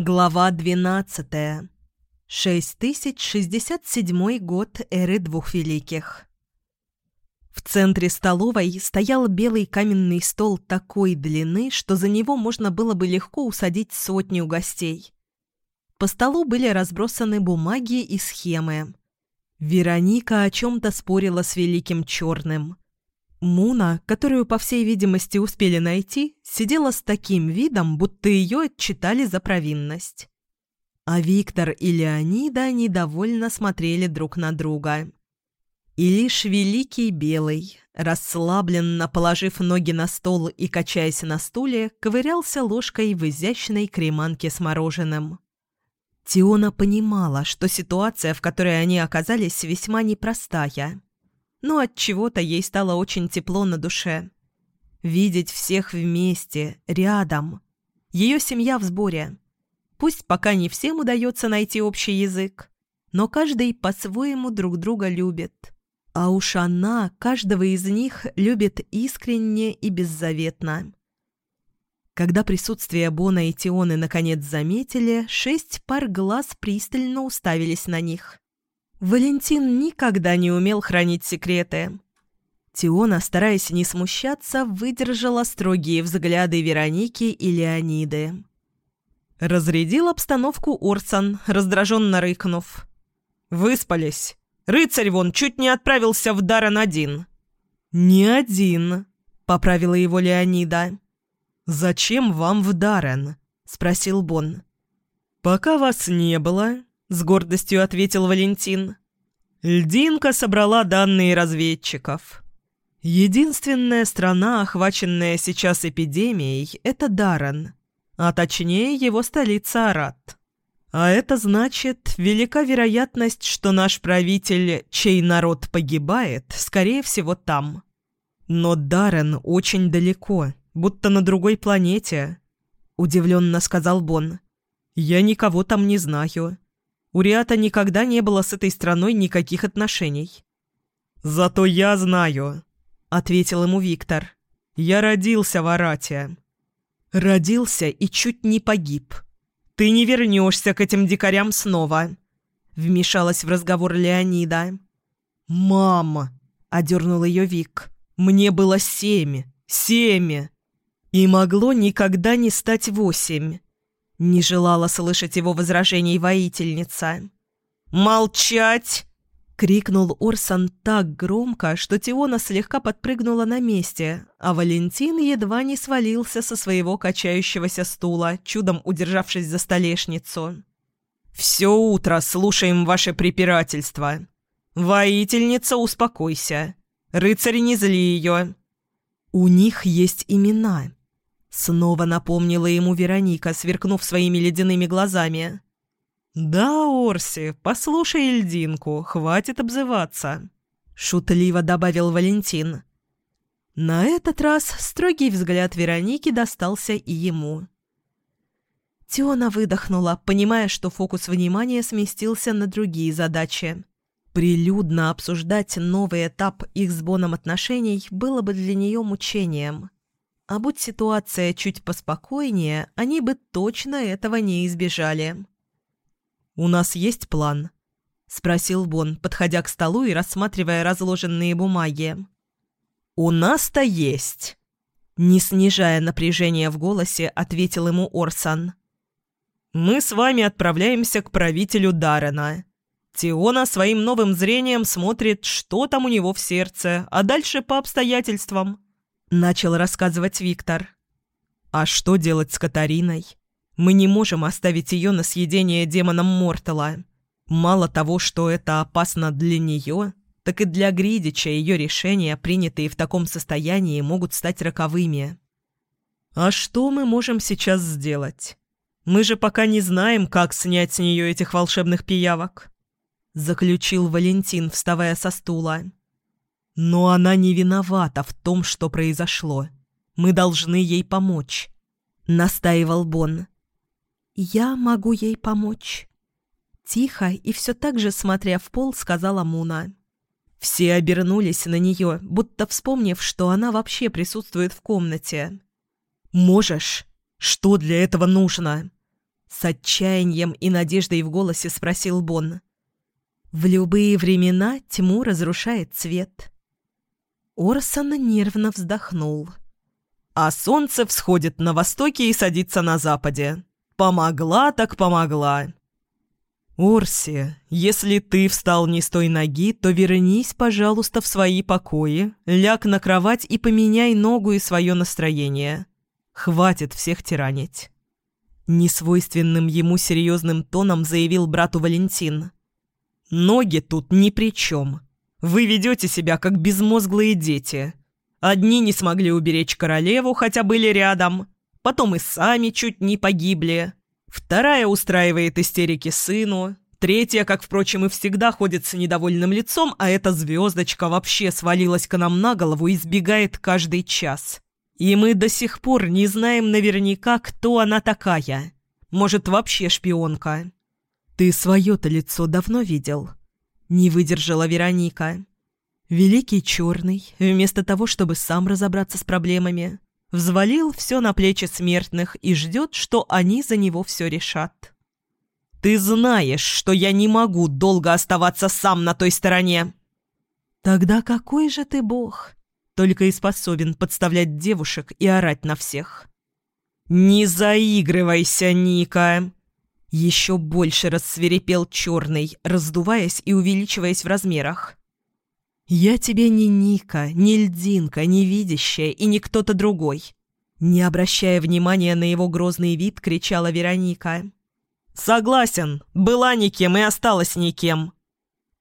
Глава 12. 6067 год эры двух великих. В центре столовой стоял белый каменный стол такой длины, что за него можно было бы легко усадить сотню гостей. По столу были разбросаны бумаги и схемы. Вероника о чем-то спорила с Великим Черным. Муна, которую, по всей видимости, успели найти, сидела с таким видом, будто ее отчитали за провинность. А Виктор и Леонида недовольно смотрели друг на друга. И лишь Великий Белый, расслабленно положив ноги на стол и качаясь на стуле, ковырялся ложкой в изящной креманке с мороженым. Тиона понимала, что ситуация, в которой они оказались, весьма непростая – но от чего-то ей стало очень тепло на душе. Видеть всех вместе, рядом. Ее семья в сборе. Пусть пока не всем удается найти общий язык, но каждый по-своему друг друга любит. А уж она каждого из них любит искренне и беззаветно. Когда присутствие Бона и Тионы наконец заметили, шесть пар глаз пристально уставились на них. Валентин никогда не умел хранить секреты. Тиона, стараясь не смущаться, выдержала строгие взгляды Вероники и Леониды. Разрядил обстановку Орсон, раздраженно рыкнув. «Выспались. Рыцарь вон чуть не отправился в Даррен один». «Не один», — поправила его Леонида. «Зачем вам в Даррен?» — спросил Бон. «Пока вас не было, — с гордостью ответил Валентин. «Льдинка собрала данные разведчиков. Единственная страна, охваченная сейчас эпидемией, — это Даран, а точнее его столица Арат. А это значит, велика вероятность, что наш правитель, чей народ погибает, скорее всего там. Но Даррен очень далеко, будто на другой планете», — удивленно сказал Бон. «Я никого там не знаю». У Риата никогда не было с этой страной никаких отношений. «Зато я знаю», — ответил ему Виктор. «Я родился в Арате». «Родился и чуть не погиб. Ты не вернешься к этим дикарям снова», — вмешалась в разговор Леонида. «Мама!» — одернул ее Вик. «Мне было семь. Семь!» И могло никогда не стать восемь. Не желала слышать его возражений воительница. «Молчать!» — крикнул Орсон так громко, что Тиона слегка подпрыгнула на месте, а Валентин едва не свалился со своего качающегося стула, чудом удержавшись за столешницу. «Все утро слушаем ваше препирательство. Воительница, успокойся. Рыцарь, не зли ее». «У них есть имена», Снова напомнила ему Вероника, сверкнув своими ледяными глазами. «Да, Орси, послушай льдинку, хватит обзываться», — шутливо добавил Валентин. На этот раз строгий взгляд Вероники достался и ему. Теона выдохнула, понимая, что фокус внимания сместился на другие задачи. Прилюдно обсуждать новый этап их с Боном отношений было бы для нее мучением. А будь ситуация чуть поспокойнее, они бы точно этого не избежали. «У нас есть план?» — спросил Бон, подходя к столу и рассматривая разложенные бумаги. «У нас-то есть!» Не снижая напряжения в голосе, ответил ему Орсон. «Мы с вами отправляемся к правителю Даррена. Тиона своим новым зрением смотрит, что там у него в сердце, а дальше по обстоятельствам». — начал рассказывать Виктор. «А что делать с Катариной? Мы не можем оставить ее на съедение демоном Мортала. Мало того, что это опасно для нее, так и для Гридича ее решения, принятые в таком состоянии, могут стать роковыми. А что мы можем сейчас сделать? Мы же пока не знаем, как снять с нее этих волшебных пиявок», — заключил Валентин, вставая со стула. Но она не виновата в том, что произошло. Мы должны ей помочь», — настаивал Бон. «Я могу ей помочь». Тихо и все так же, смотря в пол, сказала Муна. Все обернулись на нее, будто вспомнив, что она вообще присутствует в комнате. «Можешь? Что для этого нужно?» С отчаянием и надеждой в голосе спросил Бон. В любые времена тьму разрушает цвет. Орсон нервно вздохнул. А солнце всходит на востоке и садится на западе. Помогла так помогла. «Орси, если ты встал не с той ноги, то вернись, пожалуйста, в свои покои, ляг на кровать и поменяй ногу и свое настроение. Хватит всех тиранить». Несвойственным ему серьезным тоном заявил брату Валентин. «Ноги тут ни при чем. Вы ведете себя, как безмозглые дети. Одни не смогли уберечь королеву, хотя были рядом, потом и сами чуть не погибли». Вторая устраивает истерики сыну. Третья, как, впрочем, и всегда, ходит с недовольным лицом, а эта звездочка вообще свалилась к нам на голову и сбегает каждый час. И мы до сих пор не знаем наверняка, кто она такая. Может, вообще шпионка. «Ты свое-то лицо давно видел?» Не выдержала Вероника. Великий Черный, вместо того, чтобы сам разобраться с проблемами, взвалил все на плечи смертных и ждет, что они за него все решат. «Ты знаешь, что я не могу долго оставаться сам на той стороне!» «Тогда какой же ты бог?» Только и способен подставлять девушек и орать на всех. «Не заигрывайся, Ника!» Еще больше рассверепел черный, раздуваясь и увеличиваясь в размерах. «Я тебе не Ника, не льдинка, не видящая и не кто-то другой». Не обращая внимания на его грозный вид, кричала Вероника. «Согласен, была никем и осталась никем».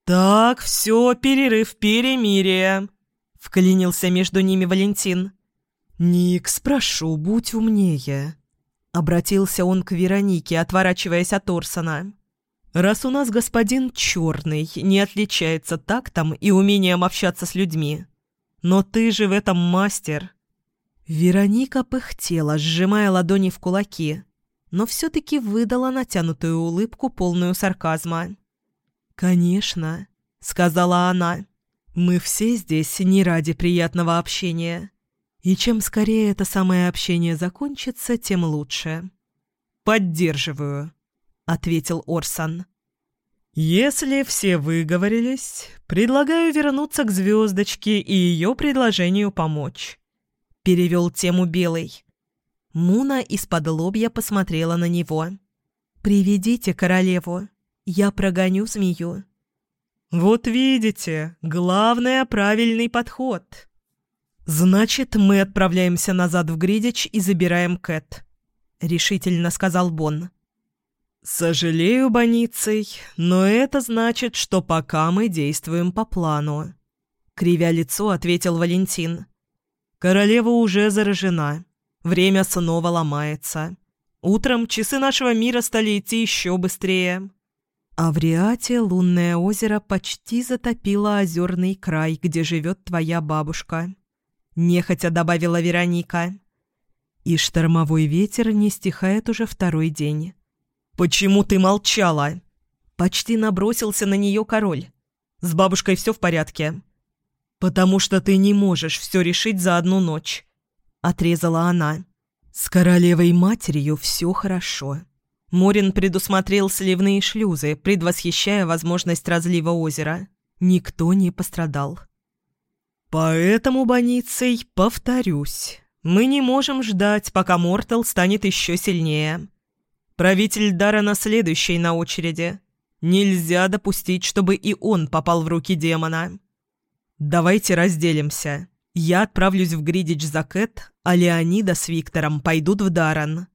«Так, все, перерыв, перемирие», — вклинился между ними Валентин. «Ник, спрошу, будь умнее», — обратился он к Веронике, отворачиваясь от Орсона раз у нас господин Черный не отличается тактом и умением общаться с людьми. Но ты же в этом мастер». Вероника пыхтела, сжимая ладони в кулаки, но все-таки выдала натянутую улыбку, полную сарказма. «Конечно», — сказала она, — «мы все здесь не ради приятного общения. И чем скорее это самое общение закончится, тем лучше». «Поддерживаю», ответил Орсон. «Если все выговорились, предлагаю вернуться к звездочке и ее предложению помочь», — перевел тему Белый. Муна из-под лобья посмотрела на него. «Приведите королеву, я прогоню змею». «Вот видите, главное — правильный подход». «Значит, мы отправляемся назад в Гридич и забираем Кэт», — решительно сказал Бон. «Сожалею, Боницей, но это значит, что пока мы действуем по плану», — кривя лицо, ответил Валентин. «Королева уже заражена. Время снова ломается. Утром часы нашего мира стали идти еще быстрее». А в Риате лунное озеро почти затопило озерный край, где живет твоя бабушка. Нехотя добавила Вероника. И штормовой ветер не стихает уже второй день. «Почему ты молчала?» Почти набросился на нее король. «С бабушкой все в порядке?» «Потому что ты не можешь все решить за одну ночь», — отрезала она. «С королевой матерью все хорошо». Морин предусмотрел сливные шлюзы, предвосхищая возможность разлива озера. Никто не пострадал. «Поэтому, Боницей, повторюсь, мы не можем ждать, пока Мортал станет еще сильнее. Правитель Дарана следующий на очереди. Нельзя допустить, чтобы и он попал в руки демона. Давайте разделимся. Я отправлюсь в Гридич за Кэт, а Леонида с Виктором пойдут в Даран.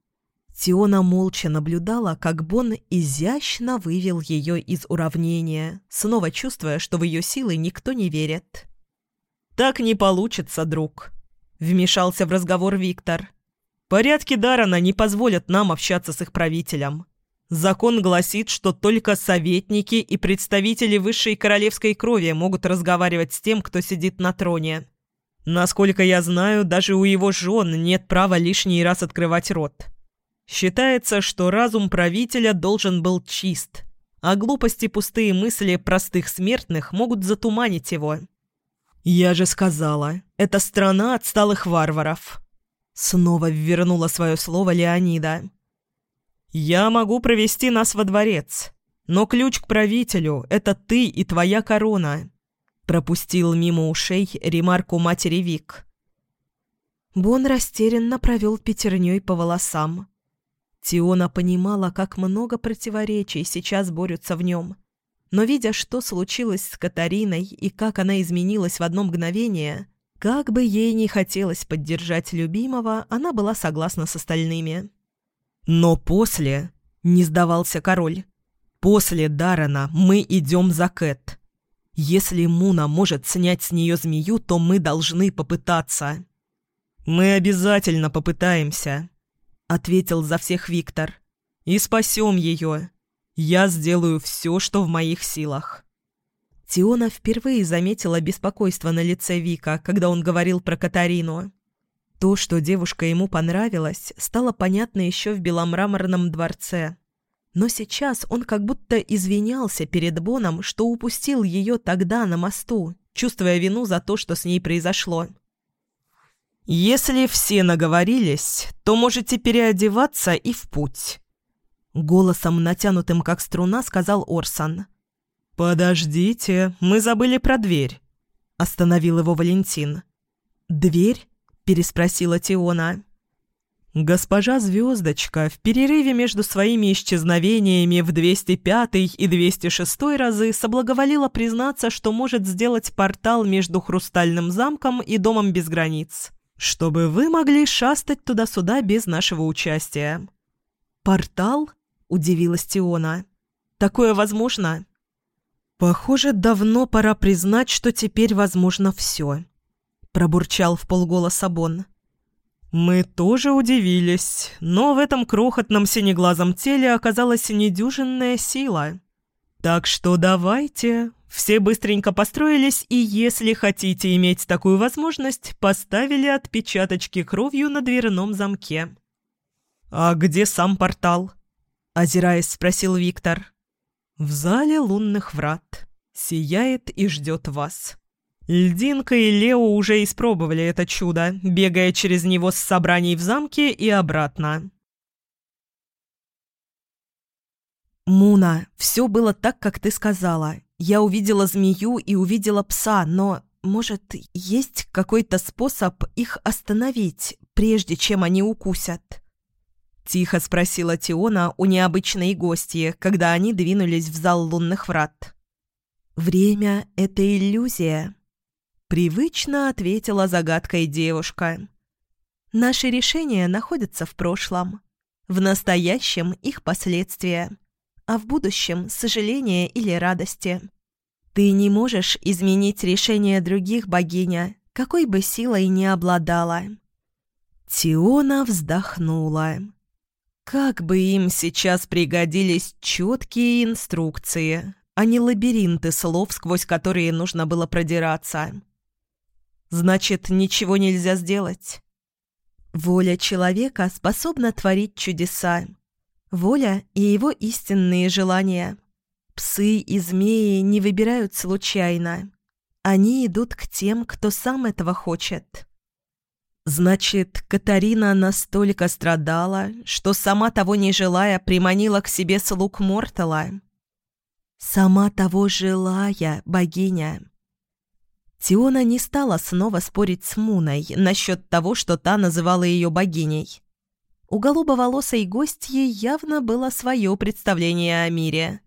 Тиона молча наблюдала, как Бон изящно вывел ее из уравнения, снова чувствуя, что в ее силы никто не верит. «Так не получится, друг», — вмешался в разговор Виктор. Порядки Дарана не позволят нам общаться с их правителем. Закон гласит, что только советники и представители высшей королевской крови могут разговаривать с тем, кто сидит на троне. Насколько я знаю, даже у его жен нет права лишний раз открывать рот. Считается, что разум правителя должен был чист, а глупости пустые мысли простых смертных могут затуманить его. «Я же сказала, это страна отсталых варваров», Снова ввернула свое слово Леонида. «Я могу провести нас во дворец, но ключ к правителю — это ты и твоя корона», — пропустил мимо ушей ремарку матери Вик. Бон растерянно провел пятерней по волосам. Тиона понимала, как много противоречий сейчас борются в нем. Но видя, что случилось с Катариной и как она изменилась в одно мгновение, как бы ей не хотелось поддержать любимого, она была согласна с остальными. «Но после...» — не сдавался король. «После Дарана мы идем за Кэт. Если Муна может снять с нее змею, то мы должны попытаться». «Мы обязательно попытаемся», — ответил за всех Виктор. «И спасем ее. Я сделаю все, что в моих силах». Тиона впервые заметила беспокойство на лице Вика, когда он говорил про Катарину. То, что девушка ему понравилась, стало понятно еще в беломраморном дворце. Но сейчас он как будто извинялся перед Боном, что упустил ее тогда на мосту, чувствуя вину за то, что с ней произошло. «Если все наговорились, то можете переодеваться и в путь», — голосом, натянутым как струна, сказал Орсон. «Подождите, мы забыли про дверь», — остановил его Валентин. «Дверь?» — переспросила Тиона. Госпожа Звездочка в перерыве между своими исчезновениями в 205 и 206 разы соблаговолила признаться, что может сделать портал между Хрустальным замком и Домом без границ, чтобы вы могли шастать туда-сюда без нашего участия. «Портал?» — удивилась Тиона. «Такое возможно?» «Похоже, давно пора признать, что теперь возможно все», — пробурчал в полголоса Бон. «Мы тоже удивились, но в этом крохотном синеглазом теле оказалась недюжинная сила. Так что давайте, все быстренько построились, и если хотите иметь такую возможность, поставили отпечаточки кровью на дверном замке». «А где сам портал?» — озираясь, спросил Виктор. В зале лунных врат. Сияет и ждет вас. Льдинка и Лео уже испробовали это чудо, бегая через него с собраний в замке и обратно. «Муна, все было так, как ты сказала. Я увидела змею и увидела пса, но, может, есть какой-то способ их остановить, прежде чем они укусят?» — тихо спросила Тиона у необычной гостьи, когда они двинулись в зал лунных врат. «Время — это иллюзия», — привычно ответила загадкой девушка. «Наши решения находятся в прошлом, в настоящем — их последствия, а в будущем — сожаления или радости. Ты не можешь изменить решение других, богиня, какой бы силой ни обладала». Тиона вздохнула. Как бы им сейчас пригодились четкие инструкции, а не лабиринты слов, сквозь которые нужно было продираться. Значит, ничего нельзя сделать. Воля человека способна творить чудеса. Воля и его истинные желания. Псы и змеи не выбирают случайно. Они идут к тем, кто сам этого хочет. Значит, Катарина настолько страдала, что сама того не желая приманила к себе слуг Мортала. Сама того желая, богиня. Тиона не стала снова спорить с Муной насчет того, что та называла ее богиней. У голубоволосой гостьи явно было свое представление о мире.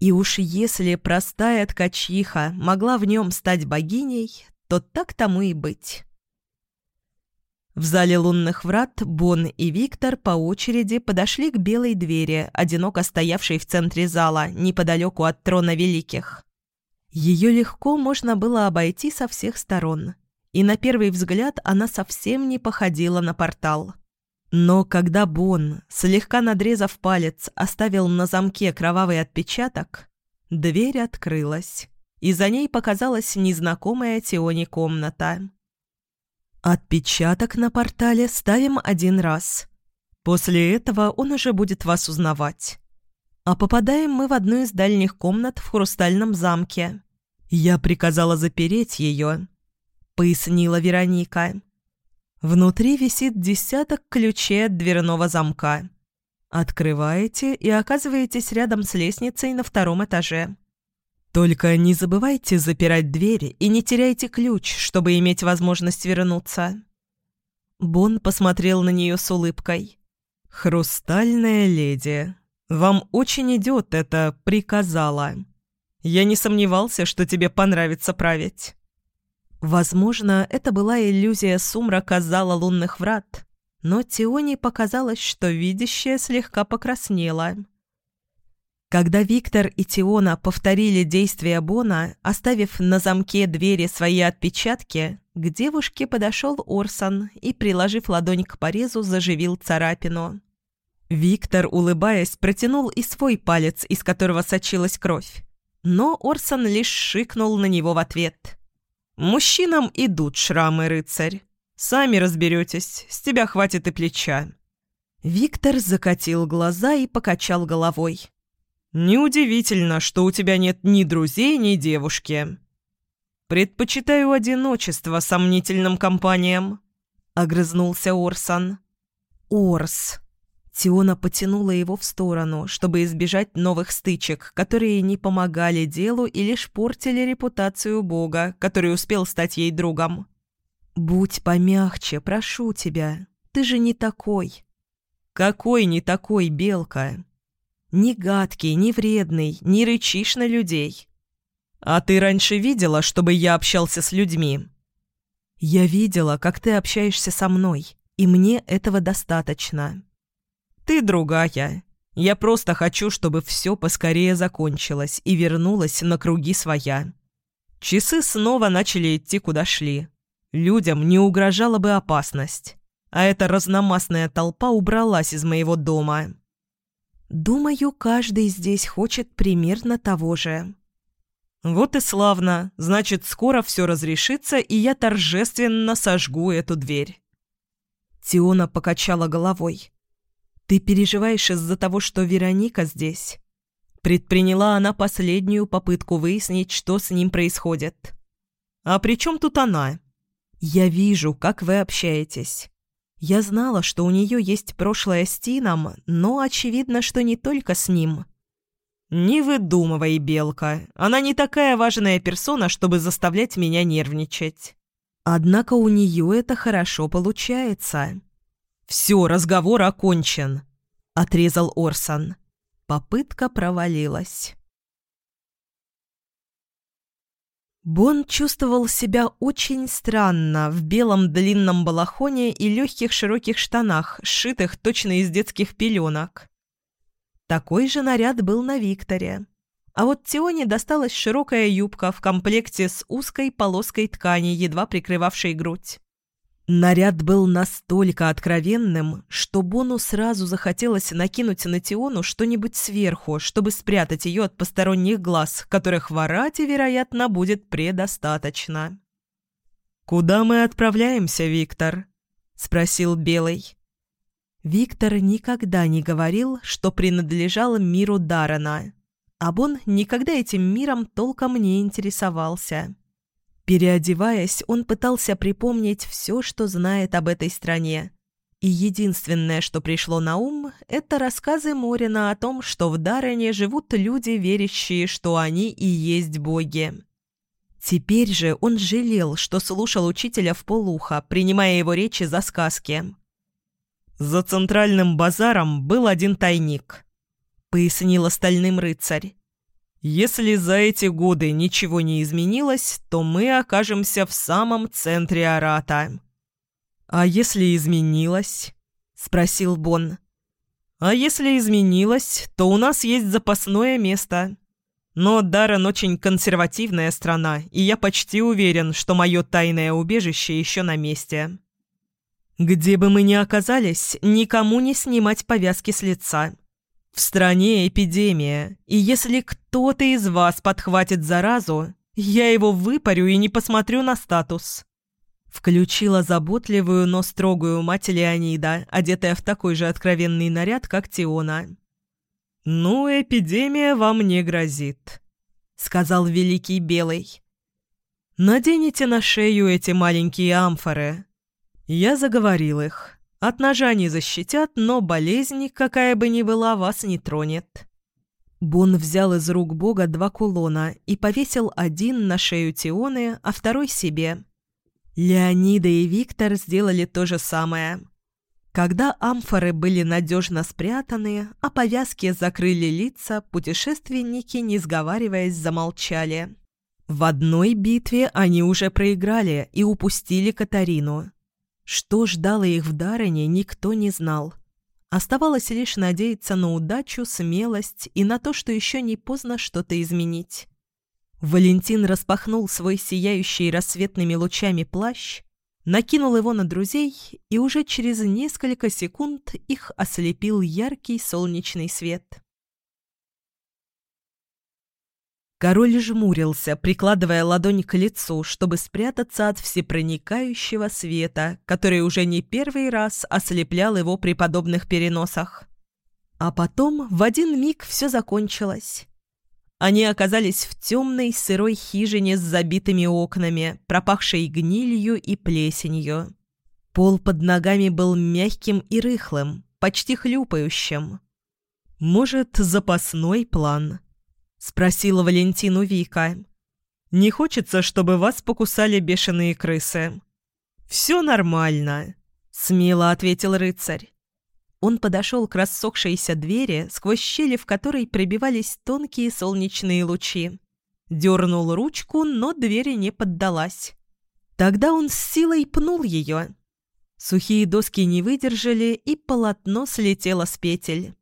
И уж если простая ткачиха могла в нем стать богиней, то так тому и быть. В зале лунных врат Бон и Виктор по очереди подошли к белой двери, одиноко стоявшей в центре зала, неподалеку от трона великих. Ее легко можно было обойти со всех сторон, и на первый взгляд она совсем не походила на портал. Но когда Бон, слегка надрезав палец, оставил на замке кровавый отпечаток, дверь открылась, и за ней показалась незнакомая Теони комната. Отпечаток на портале ставим один раз. После этого он уже будет вас узнавать. А попадаем мы в одну из дальних комнат в хрустальном замке. Я приказала запереть ее, пояснила Вероника. Внутри висит десяток ключей от дверного замка. Открываете и оказываетесь рядом с лестницей на втором этаже. Только не забывайте запирать дверь и не теряйте ключ, чтобы иметь возможность вернуться. Бон посмотрел на нее с улыбкой. «Хрустальная леди, вам очень идет это «приказала». Я не сомневался, что тебе понравится править». Возможно, это была иллюзия сумрака зала лунных врат, но Тионе показалось, что видящая слегка покраснела. Когда Виктор и Тиона повторили действия Бона, оставив на замке двери свои отпечатки, к девушке подошел Орсон и, приложив ладонь к порезу, заживил царапину. Виктор, улыбаясь, протянул и свой палец, из которого сочилась кровь. Но Орсон лишь шикнул на него в ответ. «Мужчинам идут шрамы, рыцарь. Сами разберетесь, с тебя хватит и плеча». Виктор закатил глаза и покачал головой. «Неудивительно, что у тебя нет ни друзей, ни девушки. Предпочитаю одиночество сомнительным компаниям», — огрызнулся Орсон. «Орс», Тиона потянула его в сторону, чтобы избежать новых стычек, которые не помогали делу и лишь портили репутацию Бога, который успел стать ей другом. «Будь помягче, прошу тебя. Ты же не такой». «Какой не такой, Белка?» «Ни гадкий, ни вредный, не рычишь на людей». «А ты раньше видела, чтобы я общался с людьми?» «Я видела, как ты общаешься со мной, и мне этого достаточно». Ты другая. Я просто хочу, чтобы все поскорее закончилось и вернулось на круги своя. Часы снова начали идти куда шли. Людям не угрожала бы опасность. А эта разномастная толпа убралась из моего дома. Думаю, каждый здесь хочет примерно того же. Вот и славно. Значит, скоро все разрешится, и я торжественно сожгу эту дверь. Тиона покачала головой. «Ты переживаешь из-за того, что Вероника здесь?» Предприняла она последнюю попытку выяснить, что с ним происходит. «А при чем тут она?» «Я вижу, как вы общаетесь. Я знала, что у нее есть прошлое с Тином, но очевидно, что не только с ним». «Не выдумывай, Белка. Она не такая важная персона, чтобы заставлять меня нервничать». «Однако у нее это хорошо получается». «Все, разговор окончен», — отрезал Орсон. Попытка провалилась. Бон чувствовал себя очень странно в белом длинном балахоне и легких широких штанах, сшитых точно из детских пеленок. Такой же наряд был на Викторе. А вот Тионе досталась широкая юбка в комплекте с узкой полоской ткани, едва прикрывавшей грудь. Наряд был настолько откровенным, что Бону сразу захотелось накинуть на Тиону что-нибудь сверху, чтобы спрятать ее от посторонних глаз, которых в Арате, вероятно, будет предостаточно. «Куда мы отправляемся, Виктор?» — спросил Белый. Виктор никогда не говорил, что принадлежал миру Дарана, а Бон никогда этим миром толком не интересовался. Переодеваясь, он пытался припомнить все, что знает об этой стране. И единственное, что пришло на ум, это рассказы Морина о том, что в Даррене живут люди, верящие, что они и есть боги. Теперь же он жалел, что слушал учителя в полухо, принимая его речи за сказки. «За центральным базаром был один тайник», — пояснил остальным рыцарь. Если за эти годы ничего не изменилось, то мы окажемся в самом центре Арата». «А если изменилось?» — спросил Бон. «А если изменилось, то у нас есть запасное место. Но Даррен очень консервативная страна, и я почти уверен, что мое тайное убежище еще на месте». «Где бы мы ни оказались, никому не снимать повязки с лица», в стране эпидемия, и если кто-то из вас подхватит заразу, я его выпарю и не посмотрю на статус». Включила заботливую, но строгую мать Леонида, одетая в такой же откровенный наряд, как Тиона. «Ну, эпидемия вам не грозит», — сказал Великий Белый. «Наденете на шею эти маленькие амфоры». Я заговорил их. От ножа не защитят, но болезнь, какая бы ни была, вас не тронет». Бон взял из рук бога два кулона и повесил один на шею Тионы, а второй себе. Леонида и Виктор сделали то же самое. Когда амфоры были надежно спрятаны, а повязки закрыли лица, путешественники, не сговариваясь, замолчали. В одной битве они уже проиграли и упустили Катарину. Что ждало их в Даррене, никто не знал. Оставалось лишь надеяться на удачу, смелость и на то, что еще не поздно что-то изменить. Валентин распахнул свой сияющий рассветными лучами плащ, накинул его на друзей, и уже через несколько секунд их ослепил яркий солнечный свет. Король жмурился, прикладывая ладонь к лицу, чтобы спрятаться от всепроникающего света, который уже не первый раз ослеплял его при подобных переносах. А потом в один миг все закончилось. Они оказались в темной сырой хижине с забитыми окнами, пропахшей гнилью и плесенью. Пол под ногами был мягким и рыхлым, почти хлюпающим. «Может, запасной план?» — спросила Валентину Вика. «Не хочется, чтобы вас покусали бешеные крысы». «Все нормально», — смело ответил рыцарь. Он подошел к рассохшейся двери, сквозь щели в которой пробивались тонкие солнечные лучи. Дернул ручку, но двери не поддалась. Тогда он с силой пнул ее. Сухие доски не выдержали, и полотно слетело с петель.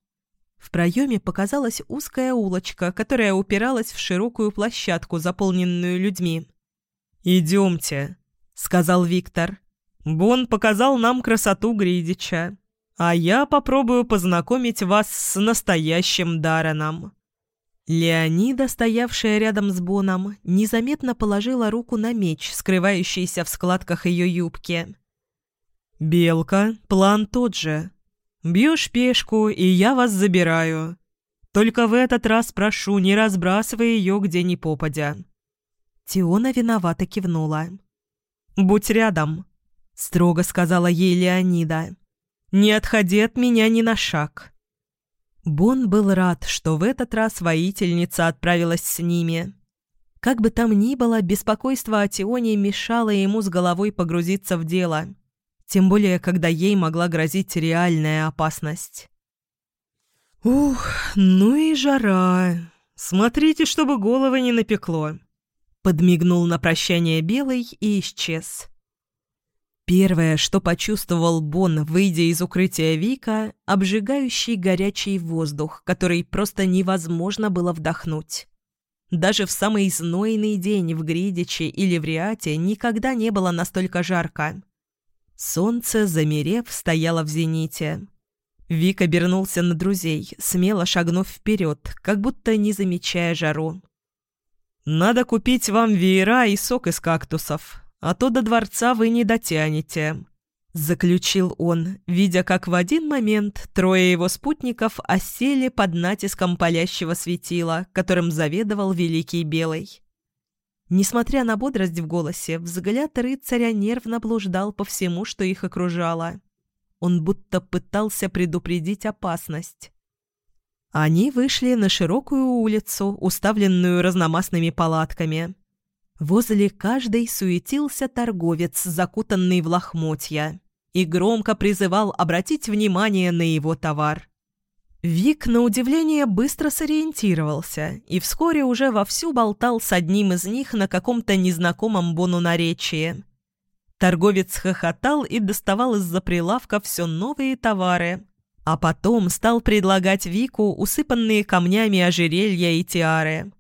В проеме показалась узкая улочка, которая упиралась в широкую площадку, заполненную людьми. «Идемте», — сказал Виктор. «Бон показал нам красоту Гридича а я попробую познакомить вас с настоящим Дарреном». Леонида, стоявшая рядом с Боном, незаметно положила руку на меч, скрывающийся в складках ее юбки. «Белка, план тот же. Бьешь пешку, и я вас забираю. Только в этот раз прошу, не разбрасывай ее где ни попадя». Тиона виновато кивнула. «Будь рядом», — строго сказала ей Леонида. Не отходи от меня ни на шаг». Бон был рад, что в этот раз воительница отправилась с ними. Как бы там ни было, беспокойство о Тионе мешало ему с головой погрузиться в дело, тем более, когда ей могла грозить реальная опасность. «Ух, ну и жара! Смотрите, чтобы головы не напекло!» Подмигнул на прощание Белый и исчез. Первое, что почувствовал Бон, выйдя из укрытия Вика, обжигающий горячий воздух, который просто невозможно было вдохнуть. Даже в самый знойный день в Гридиче или в Риате никогда не было настолько жарко. Солнце, замерев, стояло в зените. Вик обернулся на друзей, смело шагнув вперед, как будто не замечая жару. «Надо купить вам веера и сок из кактусов», а то до дворца вы не дотянете», — заключил он, видя, как в один момент трое его спутников осели под натиском палящего светила, которым заведовал Великий Белый. Несмотря на бодрость в голосе, взгляд рыцаря нервно блуждал по всему, что их окружало. Он будто пытался предупредить опасность. Они вышли на широкую улицу, уставленную разномастными палатками. Возле каждой суетился торговец, закутанный в лохмотья, и громко призывал обратить внимание на его товар. Вик, на удивление, быстро сориентировался и вскоре уже вовсю болтал с одним из них на каком-то незнакомом бону наречии. Торговец хохотал и доставал из-за прилавка все новые товары, а потом стал предлагать Вику усыпанные камнями ожерелья и тиары.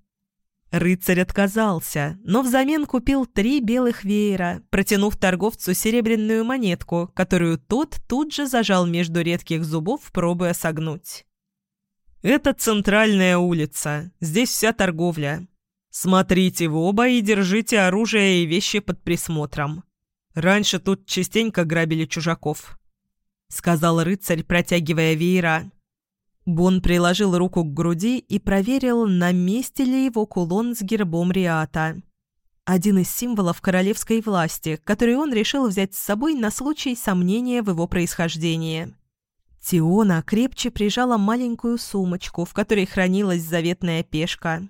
Рыцарь отказался, но взамен купил три белых веера, протянув торговцу серебряную монетку, которую тот тут же зажал между редких зубов, пробуя согнуть. «Это центральная улица. Здесь вся торговля. Смотрите в оба и держите оружие и вещи под присмотром. Раньше тут частенько грабили чужаков», — сказал рыцарь, протягивая веера. Бон приложил руку к груди и проверил, на месте ли его кулон с гербом Риата. один из символов королевской власти, который он решил взять с собой на случай сомнения в его происхождении. Тиона крепче прижала маленькую сумочку, в которой хранилась заветная пешка.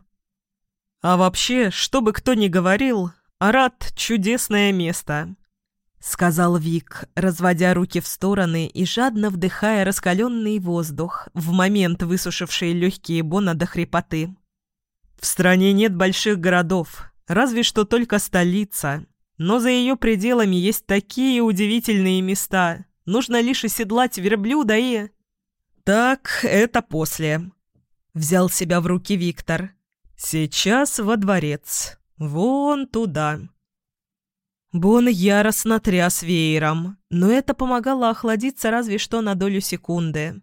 «А вообще, что бы кто ни говорил, Арат — чудесное место», — сказал Вик, разводя руки в стороны и жадно вдыхая раскаленный воздух, в момент высушившие легкие Бона до хрипоты. «В стране нет больших городов, разве что только столица, но за ее пределами есть такие удивительные места, Нужно лишь оседлать верблюда и... Так, это после. Взял себя в руки Виктор. Сейчас во дворец. Вон туда. Бон яростно тряс веером, но это помогало охладиться разве что на долю секунды.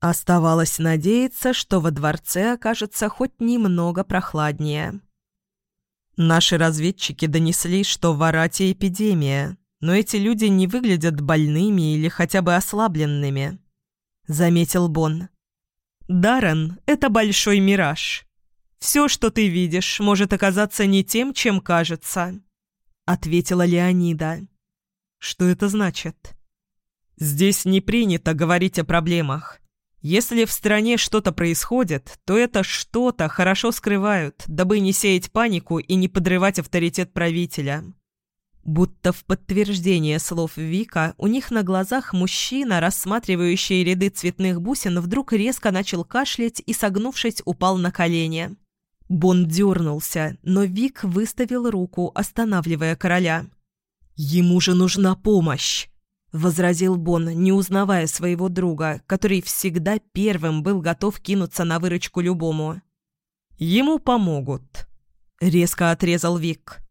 Оставалось надеяться, что во дворце окажется хоть немного прохладнее. Наши разведчики донесли, что в Арате эпидемия, но эти люди не выглядят больными или хотя бы ослабленными», — заметил Бон. «Даррен — это большой мираж. Все, что ты видишь, может оказаться не тем, чем кажется», — ответила Леонида. «Что это значит?» «Здесь не принято говорить о проблемах. Если в стране что-то происходит, то это что-то хорошо скрывают, дабы не сеять панику и не подрывать авторитет правителя». Будто в подтверждение слов Вика, у них на глазах мужчина, рассматривающий ряды цветных бусин, вдруг резко начал кашлять и, согнувшись, упал на колени. Бон дернулся, но Вик выставил руку, останавливая короля. «Ему же нужна помощь!» — возразил Бон, не узнавая своего друга, который всегда первым был готов кинуться на выручку любому. «Ему помогут», — резко отрезал Вик.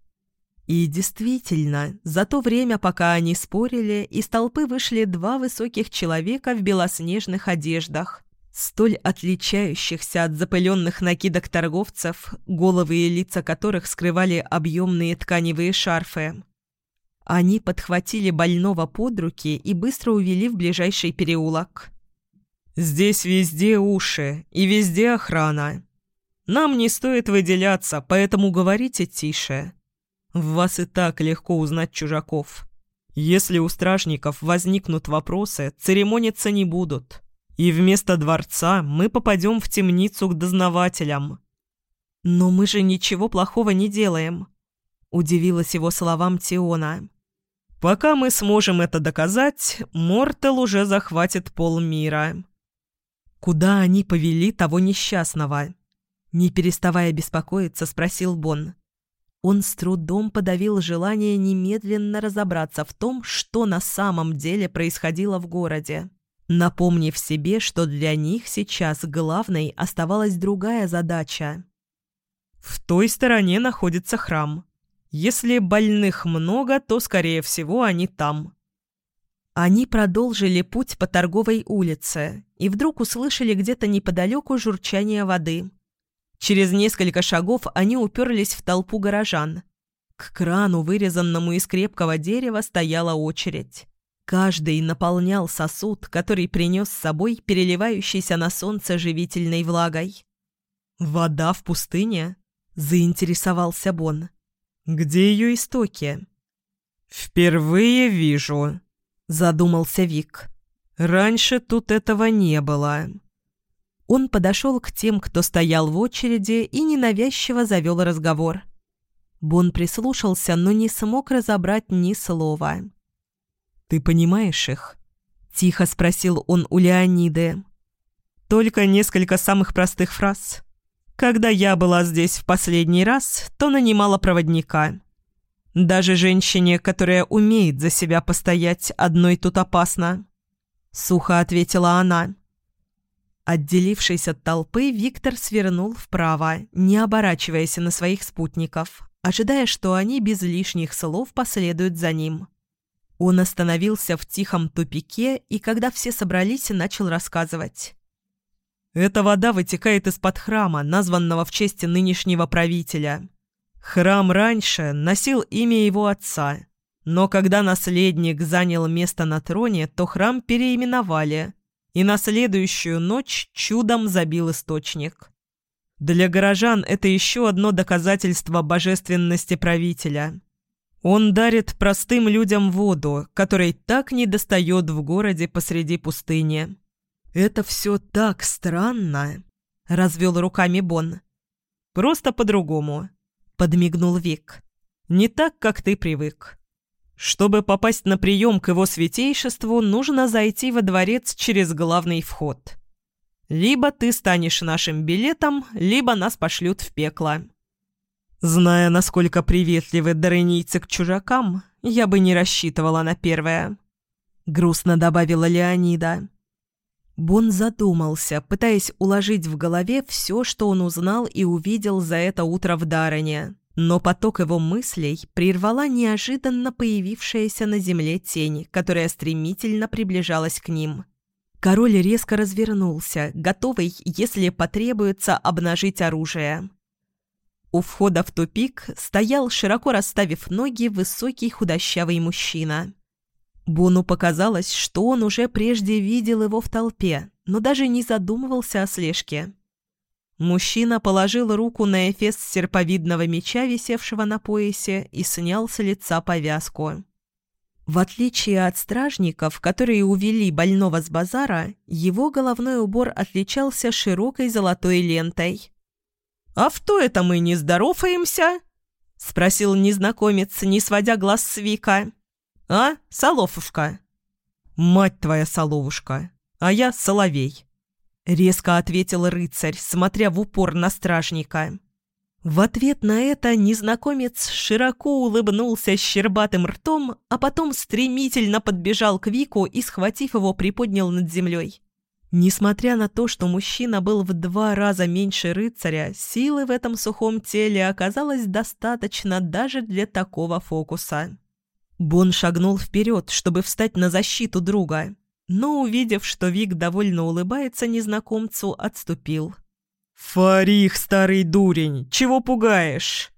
И действительно, за то время, пока они спорили, из толпы вышли два высоких человека в белоснежных одеждах, столь отличающихся от запыленных накидок торговцев, головы и лица которых скрывали объемные тканевые шарфы. Они подхватили больного под руки и быстро увели в ближайший переулок. «Здесь везде уши и везде охрана. Нам не стоит выделяться, поэтому говорите тише», в вас и так легко узнать чужаков. Если у стражников возникнут вопросы, церемониться не будут. И вместо дворца мы попадем в темницу к дознавателям. Но мы же ничего плохого не делаем. Удивилась его словам Тиона. Пока мы сможем это доказать, Мортел уже захватит полмира. Куда они повели того несчастного? Не переставая беспокоиться, спросил Бон. Он с трудом подавил желание немедленно разобраться в том, что на самом деле происходило в городе, напомнив себе, что для них сейчас главной оставалась другая задача. В той стороне находится храм. Если больных много, то, скорее всего, они там. Они продолжили путь по торговой улице и вдруг услышали где-то неподалеку журчание воды – Через несколько шагов они уперлись в толпу горожан. К крану, вырезанному из крепкого дерева, стояла очередь. Каждый наполнял сосуд, который принес с собой переливающийся на солнце живительной влагой. «Вода в пустыне?» – заинтересовался Бон. «Где ее истоки?» «Впервые вижу», – задумался Вик. «Раньше тут этого не было». Он подошел к тем, кто стоял в очереди, и ненавязчиво завел разговор. Бон прислушался, но не смог разобрать ни слова. «Ты понимаешь их?» – тихо спросил он у Леониды. «Только несколько самых простых фраз. Когда я была здесь в последний раз, то нанимала проводника. Даже женщине, которая умеет за себя постоять, одной тут опасно». Сухо ответила она. Отделившись от толпы, Виктор свернул вправо, не оборачиваясь на своих спутников, ожидая, что они без лишних слов последуют за ним. Он остановился в тихом тупике и, когда все собрались, начал рассказывать. «Эта вода вытекает из-под храма, названного в честь нынешнего правителя. Храм раньше носил имя его отца, но когда наследник занял место на троне, то храм переименовали – и на следующую ночь чудом забил источник. Для горожан это еще одно доказательство божественности правителя. Он дарит простым людям воду, которой так недостает в городе посреди пустыни. «Это все так странно», — развел руками Бон. «Просто по-другому», — подмигнул Вик. «Не так, как ты привык. Чтобы попасть на прием к его святейшеству, нужно зайти во дворец через главный вход. Либо ты станешь нашим билетом, либо нас пошлют в пекло. Зная, насколько приветливы даренийцы к чужакам, я бы не рассчитывала на первое. Грустно добавила Леонида. Бон задумался, пытаясь уложить в голове все, что он узнал и увидел за это утро в Дароне. Но поток его мыслей прервала неожиданно появившаяся на земле тень, которая стремительно приближалась к ним. Король резко развернулся, готовый, если потребуется, обнажить оружие. У входа в тупик стоял, широко расставив ноги, высокий худощавый мужчина. Бону показалось, что он уже прежде видел его в толпе, но даже не задумывался о слежке. Мужчина положил руку на эфес серповидного меча, висевшего на поясе, и снял с лица повязку. В отличие от стражников, которые увели больного с базара, его головной убор отличался широкой золотой лентой. «А в то это мы не здороваемся?» — спросил незнакомец, не сводя глаз с Вика. «А, Соловушка?» «Мать твоя, Соловушка, а я Соловей», — резко ответил рыцарь, смотря в упор на стражника. В ответ на это незнакомец широко улыбнулся щербатым ртом, а потом стремительно подбежал к Вику и, схватив его, приподнял над землей. Несмотря на то, что мужчина был в два раза меньше рыцаря, силы в этом сухом теле оказалось достаточно даже для такого фокуса. Бон шагнул вперед, чтобы встать на защиту друга, но, увидев, что Вик довольно улыбается незнакомцу, отступил. «Фарих, старый дурень, чего пугаешь?»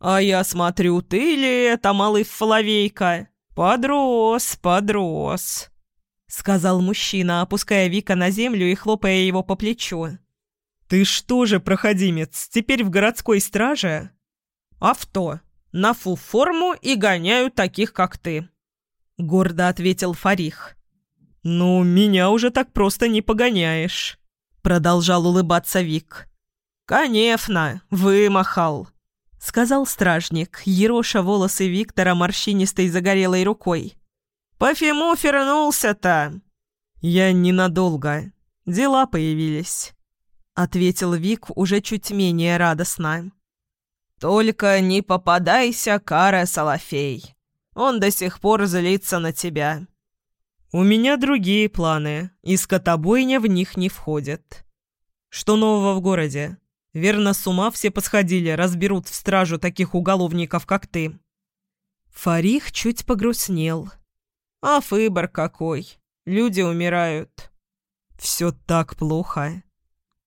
«А я смотрю, ты ли это, малый Фоловейка? Подрос, подрос», — сказал мужчина, опуская Вика на землю и хлопая его по плечу. «Ты что же, проходимец, теперь в городской страже?» «Авто. На фу форму и гоняю таких, как ты», — гордо ответил Фарих. «Ну, меня уже так просто не погоняешь», — продолжал улыбаться Вик. «Конечно, вымахал», — сказал стражник, ероша волосы Виктора морщинистой загорелой рукой. «Пофиму вернулся-то!» «Я ненадолго. Дела появились», — ответил Вик уже чуть менее радостно. «Только не попадайся, Кара Салафей. Он до сих пор злится на тебя. «У меня другие планы, и скотобойня в них не входит. Что нового в городе? Верно, с ума все посходили, разберут в стражу таких уголовников, как ты». Фарих чуть погрустнел. «А выбор какой? Люди умирают». «Все так плохо».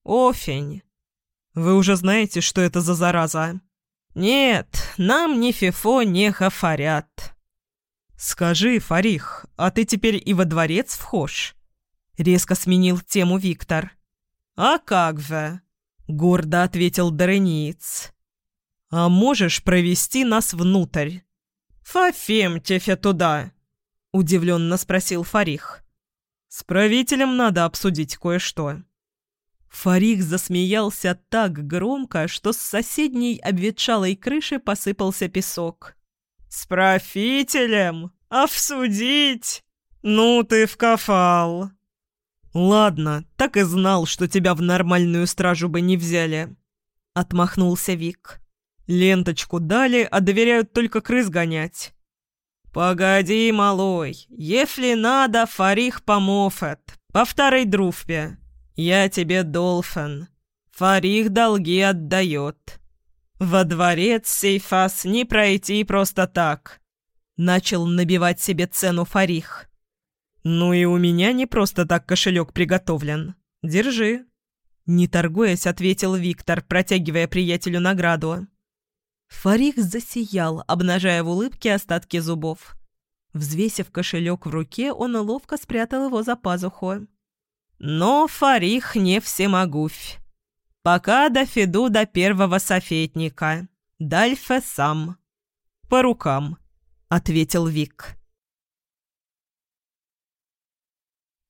«Офень». «Вы уже знаете, что это за зараза?» «Нет, нам ни фифо не хафарят». «Скажи, Фарих, а ты теперь и во дворец вхож?» Резко сменил тему Виктор. «А как же?» — гордо ответил Дорениец. «А можешь провести нас внутрь?» «Фафем тебе туда!» — удивленно спросил Фарих. «С правителем надо обсудить кое-что». Фарих засмеялся так громко, что с соседней обветшалой крыши посыпался песок. «С профителем? Обсудить? Ну ты вкафал!» «Ладно, так и знал, что тебя в нормальную стражу бы не взяли», — отмахнулся Вик. «Ленточку дали, а доверяют только крыс гонять». «Погоди, малой, если надо, Фарих помофет, по второй друфпе. Я тебе долфен. Фарих долги отдает». «Во дворец Сейфас не пройти просто так», — начал набивать себе цену Фарих. «Ну и у меня не просто так кошелек приготовлен. Держи». Не торгуясь, ответил Виктор, протягивая приятелю награду. Фарих засиял, обнажая в улыбке остатки зубов. Взвесив кошелек в руке, он ловко спрятал его за пазуху. «Но Фарих не всемогущ. Пока дофиду до первого софетника. Дальше сам. По рукам», — ответил Вик.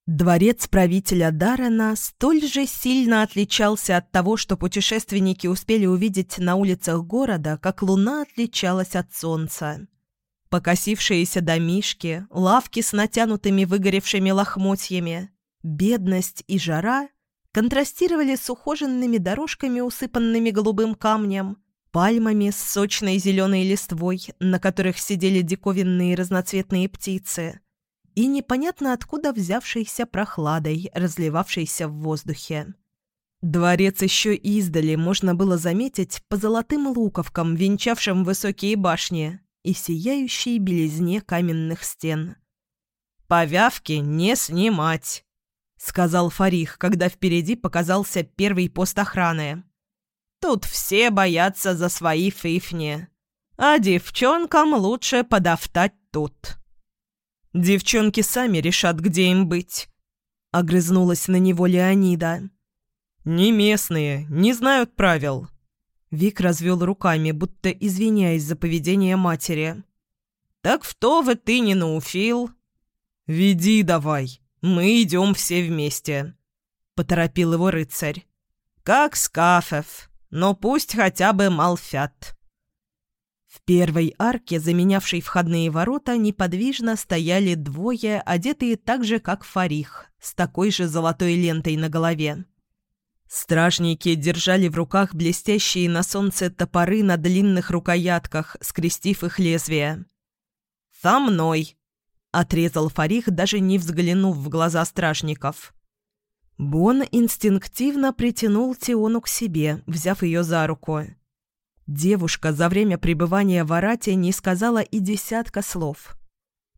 Дворец правителя Даррена столь же сильно отличался от того, что путешественники успели увидеть на улицах города, как луна отличалась от солнца. Покосившиеся домишки, лавки с натянутыми выгоревшими лохмотьями, бедность и жара контрастировали с ухоженными дорожками, усыпанными голубым камнем, пальмами с сочной зеленой листвой, на которых сидели диковинные разноцветные птицы – и непонятно откуда взявшейся прохладой, разливавшейся в воздухе. Дворец еще издали можно было заметить по золотым луковкам, венчавшим высокие башни, и сияющей белизне каменных стен. «Повявки не снимать», — сказал Фарих, когда впереди показался первый пост охраны. «Тут все боятся за свои фифни, а девчонкам лучше подофтать тут». «Девчонки сами решат, где им быть», — огрызнулась на него Леонида. «Не местные, не знают правил». Вик развел руками, будто извиняясь за поведение матери. «Так что вы ты не науфил?» «Веди давай, мы идем все вместе», — поторопил его рыцарь. «Как скафев, но пусть хотя бы малфят». В первой арке, заменявшей входные ворота, неподвижно стояли двое, одетые так же, как Фарих, с такой же золотой лентой на голове. Стражники держали в руках блестящие на солнце топоры на длинных рукоятках, скрестив их лезвия. «За мной!» — отрезал Фарих, даже не взглянув в глаза стражников. Бон инстинктивно притянул Тиону к себе, взяв ее за руку. Девушка за время пребывания в Арате не сказала и десятка слов.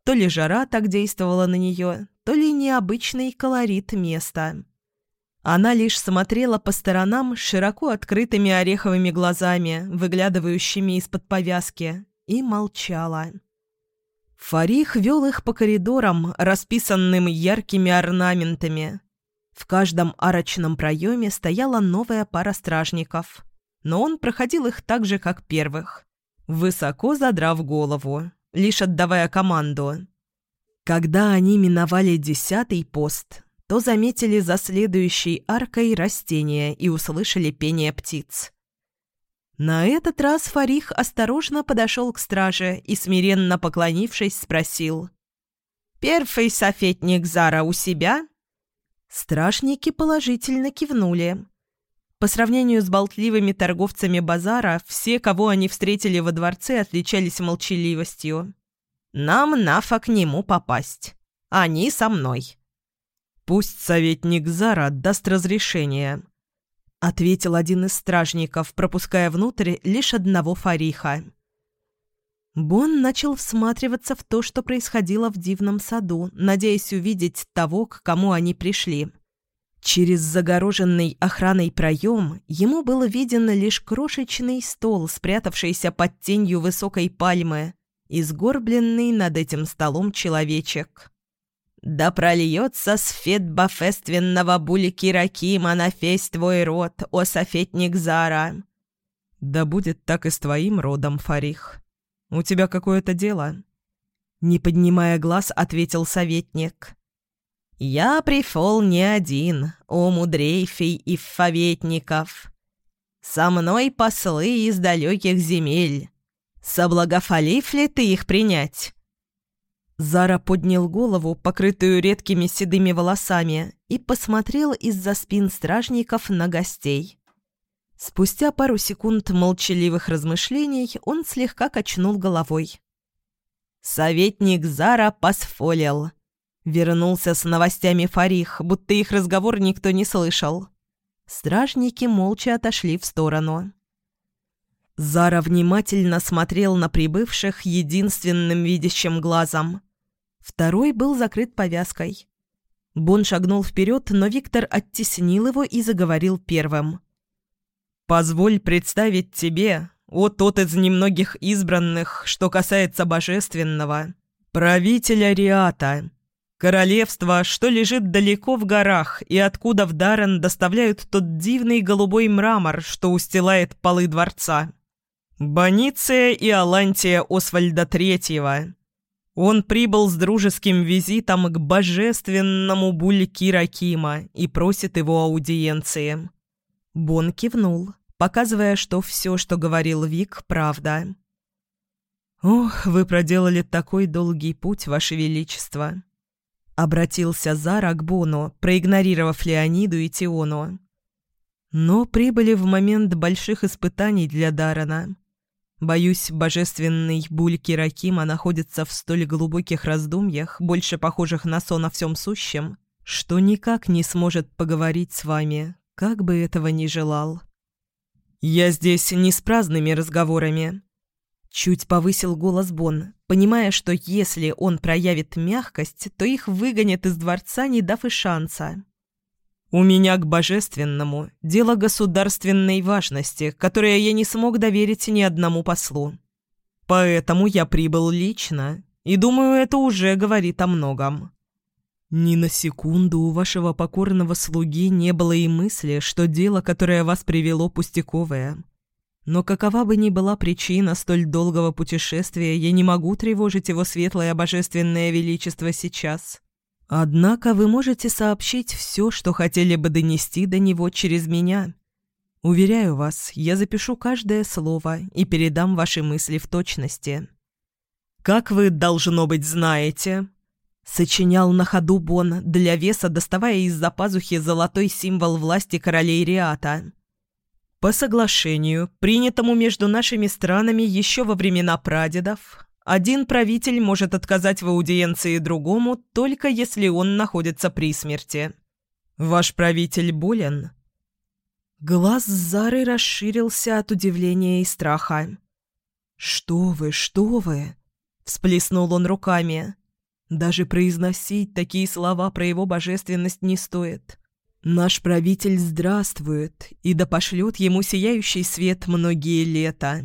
То ли жара так действовала на нее, то ли необычный колорит места. Она лишь смотрела по сторонам широко открытыми ореховыми глазами, выглядывающими из-под повязки, и молчала. Фарих вел их по коридорам, расписанным яркими орнаментами. В каждом арочном проеме стояла новая пара стражников – но он проходил их так же, как первых, высоко задрав голову, лишь отдавая команду. Когда они миновали десятый пост, то заметили за следующей аркой растения и услышали пение птиц. На этот раз Фарих осторожно подошел к страже и, смиренно поклонившись, спросил. «Первый софетник Зара у себя?» Стражники положительно кивнули. По сравнению с болтливыми торговцами базара, все, кого они встретили во дворце, отличались молчаливостью. «Нам нафа к нему попасть. Они со мной». «Пусть советник Зара даст разрешение», — ответил один из стражников, пропуская внутрь лишь одного фариха. Бон начал всматриваться в то, что происходило в дивном саду, надеясь увидеть того, к кому они пришли. Через загороженный охраной проем ему был виден лишь крошечный стол, спрятавшийся под тенью высокой пальмы, и сгорбленный над этим столом человечек. «Да прольется сфет бафественного булики Ракима на фесть твой род, о софетник Зара!» «Да будет так и с твоим родом, Фарих. У тебя какое-то дело?» Не поднимая глаз, ответил советник. «Я пришел не один, о мудрейфий и фаветников. Со мной послы из далеких земель. Соблагофолив ли ты их принять?» Зара поднял голову, покрытую редкими седыми волосами, и посмотрел из-за спин стражников на гостей. Спустя пару секунд молчаливых размышлений он слегка качнул головой. «Советник Зара посфолил. Вернулся с новостями Фарих, будто их разговор никто не слышал. Стражники молча отошли в сторону. Зара внимательно смотрел на прибывших единственным видящим глазом. Второй был закрыт повязкой. Бон шагнул вперед, но Виктор оттеснил его и заговорил первым. «Позволь представить тебе, о тот из немногих избранных, что касается божественного, правителя Риата, Королевство, что лежит далеко в горах и откуда в Даррен доставляют тот дивный голубой мрамор, что устилает полы дворца. Бониция и Алантия Освальда Третьего. Он прибыл с дружеским визитом к божественному Бульки Ракима и просит его аудиенции. Бон кивнул, показывая, что все, что говорил Вик, правда. «Ох, вы проделали такой долгий путь, Ваше Величество!» Обратился Зара к Бону, проигнорировав Леониду и Тиону. Но прибыли в момент больших испытаний для Дарана. Боюсь, божественный Бульки Ракима находится в столь глубоких раздумьях, больше похожих на сон о всем сущем, что никак не сможет поговорить с вами, как бы этого ни желал. «Я здесь не с праздными разговорами», — чуть повысил голос Бон, понимая, что если он проявит мягкость, то их выгонят из дворца, не дав и шанса. У меня к божественному дело государственной важности, которое я не смог доверить ни одному послу. Поэтому я прибыл лично, и думаю, это уже говорит о многом. Ни на секунду у вашего покорного слуги не было и мысли, что дело, которое вас привело, пустяковое. Но какова бы ни была причина столь долгого путешествия, я не могу тревожить его светлое божественное величество сейчас. Однако вы можете сообщить все, что хотели бы донести до него через меня. Уверяю вас, я запишу каждое слово и передам ваши мысли в точности. Как вы, должно быть, знаете, сочинял на ходу Бон для веса, доставая из-за пазухи золотой символ власти королей Риата. По соглашению, принятому между нашими странами еще во времена прадедов, один правитель может отказать в аудиенции другому, только если он находится при смерти. Ваш правитель болен?» Глаз Зары расширился от удивления и страха. «Что вы, что вы?» — всплеснул он руками. «Даже произносить такие слова про его божественность не стоит. Наш правитель здравствует, и да пошлет ему сияющий свет многие лета».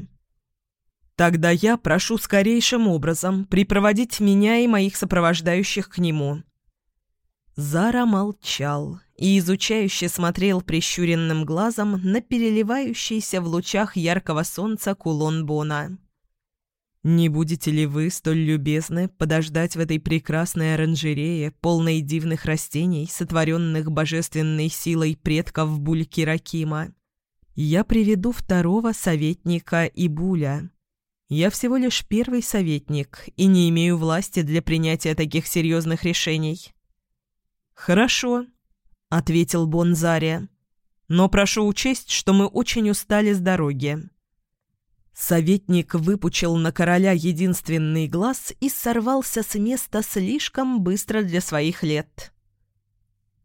Тогда я прошу скорейшим образом припроводить меня и моих сопровождающих к нему». Зара молчал и изучающе смотрел прищуренным глазом на переливающийся в лучах яркого солнца кулон Бона. «Не будете ли вы столь любезны подождать в этой прекрасной оранжерее, полной дивных растений, сотворенных божественной силой предков Бульки Ракима? Я приведу второго советника Ибуля». Я всего лишь первый советник и не имею власти для принятия таких серьезных решений». «Хорошо», — ответил Бонзария. «Но прошу учесть, что мы очень устали с дороги». Советник выпучил на короля единственный глаз и сорвался с места слишком быстро для своих лет.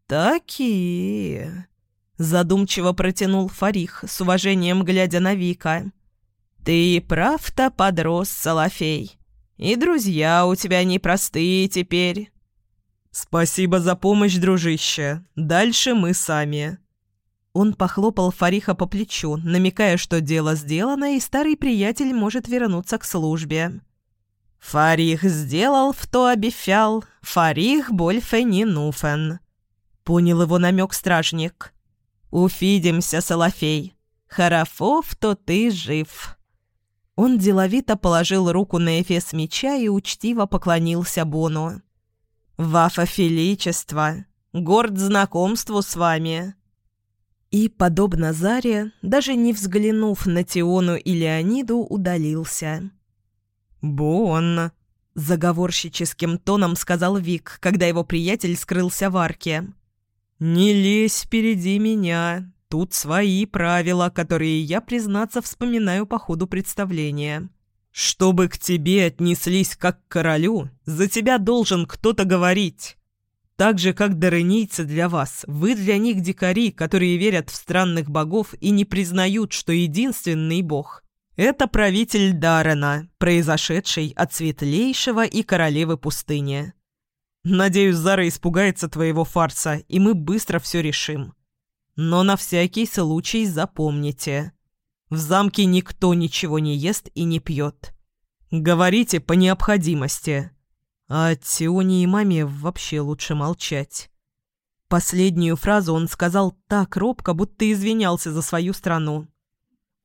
«Такие...» — задумчиво протянул Фарих, с уважением глядя на Вика. «Ты прав-то подрос, Солофей. И друзья у тебя непростые теперь». «Спасибо за помощь, дружище. Дальше мы сами». Он похлопал Фариха по плечу, намекая, что дело сделано, и старый приятель может вернуться к службе. «Фарих сделал, в то обещал. Фарих больше не нуфен». Понял его намек стражник. «Уфидимся, Солофей. Харафов, то ты жив». Он деловито положил руку на эфес меча и учтиво поклонился Бону. «Вафа Феличество! Горд знакомству с вами!» И, подобно Заре, даже не взглянув на Тиону и Леониду, удалился. «Бон!» — заговорщическим тоном сказал Вик, когда его приятель скрылся в арке. «Не лезь впереди меня, Тут свои правила, которые я, признаться, вспоминаю по ходу представления. Чтобы к тебе отнеслись как к королю, за тебя должен кто-то говорить. Так же, как дарынийцы для вас, вы для них дикари, которые верят в странных богов и не признают, что единственный бог — это правитель Дарена, произошедший от светлейшего и королевы пустыни. Надеюсь, Зара испугается твоего фарса, и мы быстро все решим. Но на всякий случай запомните. В замке никто ничего не ест и не пьет. Говорите по необходимости. А Тионе и маме вообще лучше молчать. Последнюю фразу он сказал так робко, будто извинялся за свою страну.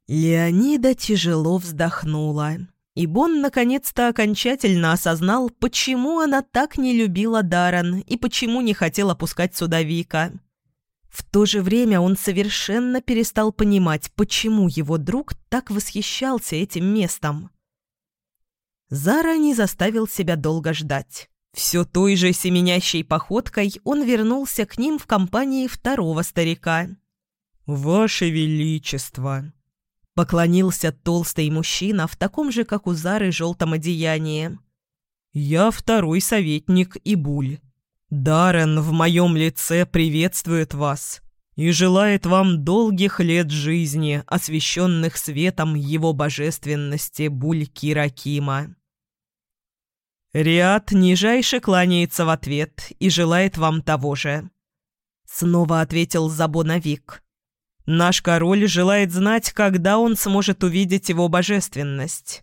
Леонида тяжело вздохнула. И Бон наконец-то окончательно осознал, почему она так не любила Даррен и почему не хотел опускать сюда Вика. В то же время он совершенно перестал понимать, почему его друг так восхищался этим местом. Зара не заставил себя долго ждать. Все той же семенящей походкой он вернулся к ним в компании второго старика. «Ваше Величество!» Поклонился толстый мужчина в таком же, как у Зары, желтом одеянии. «Я второй советник Ибуль. Даррен в моем лице приветствует вас и желает вам долгих лет жизни, освященных светом его божественности Буль-Кира Киракима. Риад нижайше кланяется в ответ и желает вам того же. Снова ответил Забоновик. Наш король желает знать, когда он сможет увидеть его божественность.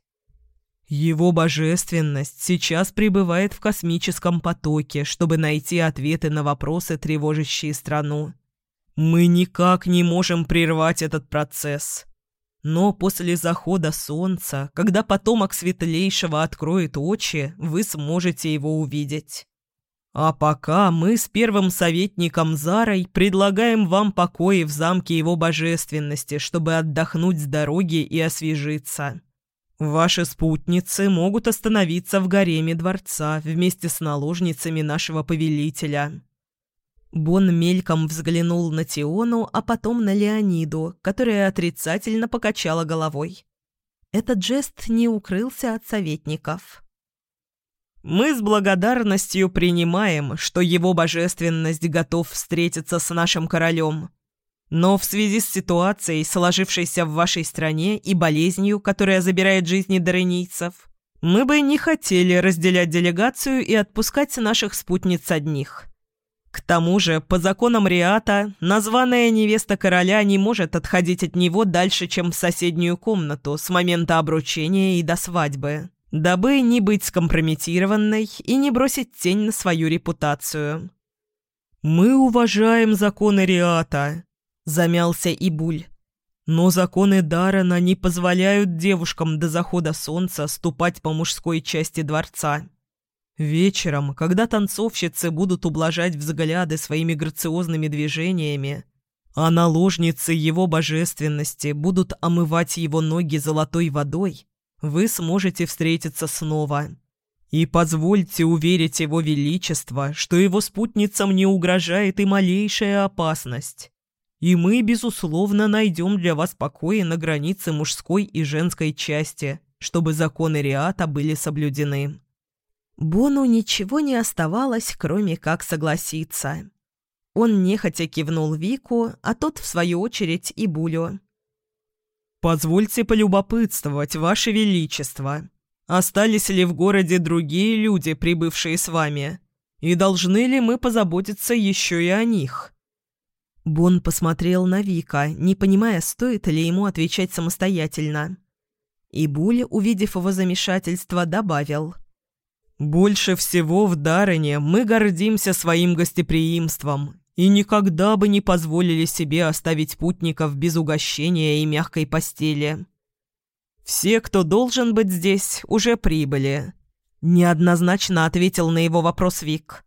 Его божественность сейчас пребывает в космическом потоке, чтобы найти ответы на вопросы, тревожащие страну. Мы никак не можем прервать этот процесс. Но после захода солнца, когда потомок светлейшего откроет очи, вы сможете его увидеть. А пока мы с первым советником Зарой предлагаем вам покои в замке его божественности, чтобы отдохнуть с дороги и освежиться. Ваши спутницы могут остановиться в гареме дворца вместе с наложницами нашего повелителя. Бон мельком взглянул на Тиону, а потом на Леониду, которая отрицательно покачала головой. Этот жест не укрылся от советников. «Мы с благодарностью принимаем, что его божественность готов встретиться с нашим королем. Но в связи с ситуацией, сложившейся в вашей стране, и болезнью, которая забирает жизни даренийцев, мы бы не хотели разделять делегацию и отпускать наших спутниц одних». К тому же, по законам Риата, названная невеста короля не может отходить от него дальше, чем в соседнюю комнату с момента обручения и до свадьбы, дабы не быть скомпрометированной и не бросить тень на свою репутацию. «Мы уважаем законы Риата», — замялся Ибуль. «Но законы Дарана не позволяют девушкам до захода солнца ступать по мужской части дворца». Вечером, когда танцовщицы будут ублажать взгляды своими грациозными движениями, а наложницы его божественности будут омывать его ноги золотой водой, вы сможете встретиться снова. И позвольте уверить его величество, что его спутницам не угрожает и малейшая опасность. И мы, безусловно, найдем для вас покои на границе мужской и женской части, чтобы законы Риата были соблюдены. Бону ничего не оставалось, кроме как согласиться. Он нехотя кивнул Вику, а тот, в свою очередь, и Булю. «Позвольте полюбопытствовать, Ваше Величество. Остались ли в городе другие люди, прибывшие с вами? И должны ли мы позаботиться еще и о них?» Бон посмотрел на Вика, не понимая, стоит ли ему отвечать самостоятельно. И Буль, увидев его замешательство, добавил – больше всего в Даррене мы гордимся своим гостеприимством и никогда бы не позволили себе оставить путников без угощения и мягкой постели. Все, кто должен быть здесь, уже прибыли. Неоднозначно ответил на его вопрос Вик.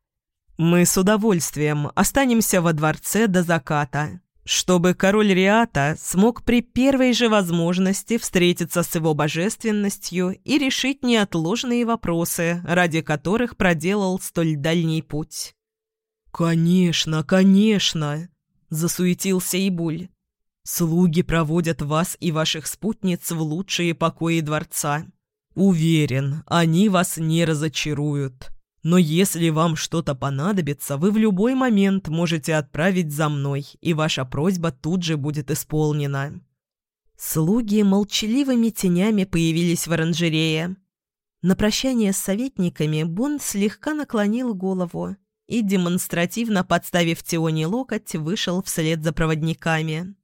Мы с удовольствием останемся во дворце до заката чтобы король Риата смог при первой же возможности встретиться с его божественностью и решить неотложные вопросы, ради которых проделал столь дальний путь. «Конечно, конечно!» – засуетился Ибуль. «Слуги проводят вас и ваших спутниц в лучшие покои дворца. Уверен, они вас не разочаруют». Но если вам что-то понадобится, вы в любой момент можете отправить за мной, и ваша просьба тут же будет исполнена». Слуги молчаливыми тенями появились в оранжерее. На прощание с советниками Бонд слегка наклонил голову и, демонстративно подставив Тионе локоть, вышел вслед за проводниками.